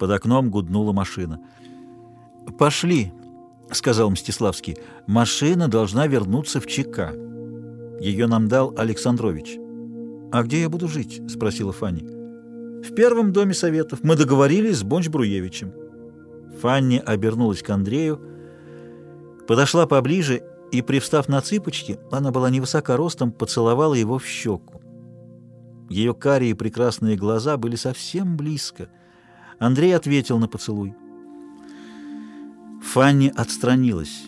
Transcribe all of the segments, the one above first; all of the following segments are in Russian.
Под окном гуднула машина. «Пошли», — сказал Мстиславский. «Машина должна вернуться в ЧК. Ее нам дал Александрович». «А где я буду жить?» — спросила Фанни. «В первом доме советов. Мы договорились с Бонч-Бруевичем». Фанни обернулась к Андрею, подошла поближе и, привстав на цыпочки, она была невысока ростом, поцеловала его в щеку. Ее карие прекрасные глаза были совсем близко. Андрей ответил на поцелуй. Фанни отстранилась.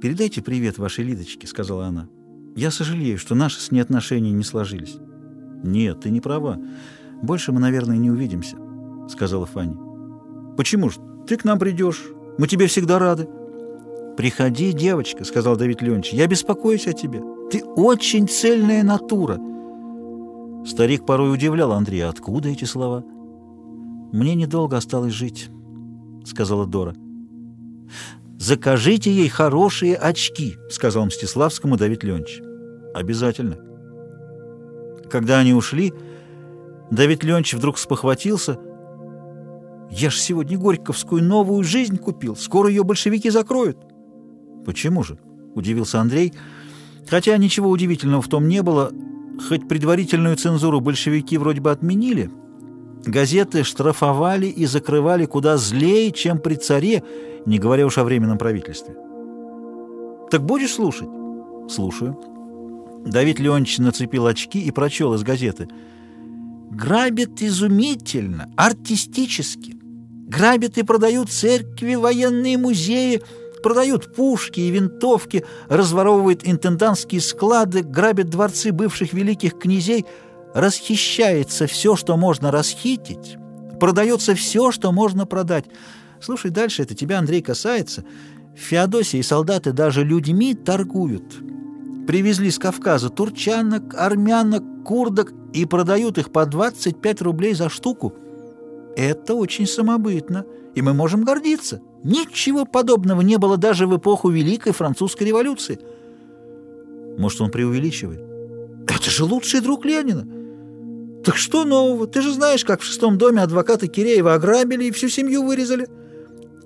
«Передайте привет вашей Лидочке», — сказала она. «Я сожалею, что наши с ней отношения не сложились». «Нет, ты не права. Больше мы, наверное, не увидимся», — сказала Фанни. «Почему ж? Ты к нам придешь. Мы тебе всегда рады». «Приходи, девочка», — сказал Давид Леонидович. «Я беспокоюсь о тебе. Ты очень цельная натура». Старик порой удивлял Андрея. «Откуда эти слова?» «Мне недолго осталось жить», — сказала Дора. «Закажите ей хорошие очки», — сказал Мстиславскому Давид Леонидович. «Обязательно». Когда они ушли, Давид Леонидович вдруг спохватился. «Я ж сегодня Горьковскую новую жизнь купил. Скоро ее большевики закроют». «Почему же?» — удивился Андрей. Хотя ничего удивительного в том не было. Хоть предварительную цензуру большевики вроде бы отменили, газеты штрафовали и закрывали куда злее, чем при царе, не говоря уж о временном правительстве. «Так будешь слушать?» «Слушаю». Давид Леонидович нацепил очки и прочел из газеты. «Грабят изумительно, артистически. Грабят и продают церкви, военные музеи, продают пушки и винтовки, разворовывают интендантские склады, грабят дворцы бывших великих князей, расхищается все, что можно расхитить, продается все, что можно продать». Слушай, дальше это тебя, Андрей, касается. В Феодосии солдаты даже людьми торгуют. Привезли с Кавказа турчанок, армянок, курдок и продают их по 25 рублей за штуку. Это очень самобытно, и мы можем гордиться. Ничего подобного не было даже в эпоху Великой Французской революции. Может, он преувеличивает? Это же лучший друг Ленина. Так что нового? Ты же знаешь, как в шестом доме адвоката Киреева ограбили и всю семью вырезали.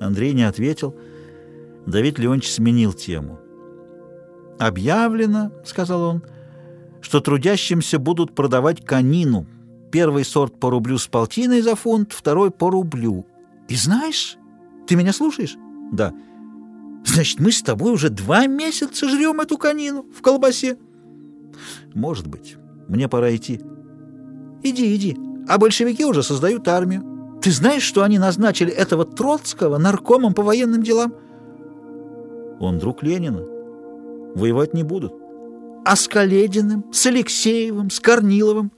Андрей не ответил. Давид Леонидович сменил тему. «Объявлено, — сказал он, — что трудящимся будут продавать конину. Первый сорт по рублю с полтиной за фунт, второй по рублю. И знаешь, ты меня слушаешь? Да. Значит, мы с тобой уже два месяца жрем эту конину в колбасе. Может быть. Мне пора идти. Иди, иди. А большевики уже создают армию. Ты знаешь, что они назначили этого Троцкого наркомом по военным делам? Он друг Ленина. Воевать не будут. А с Калединым, с Алексеевым, с Корниловым?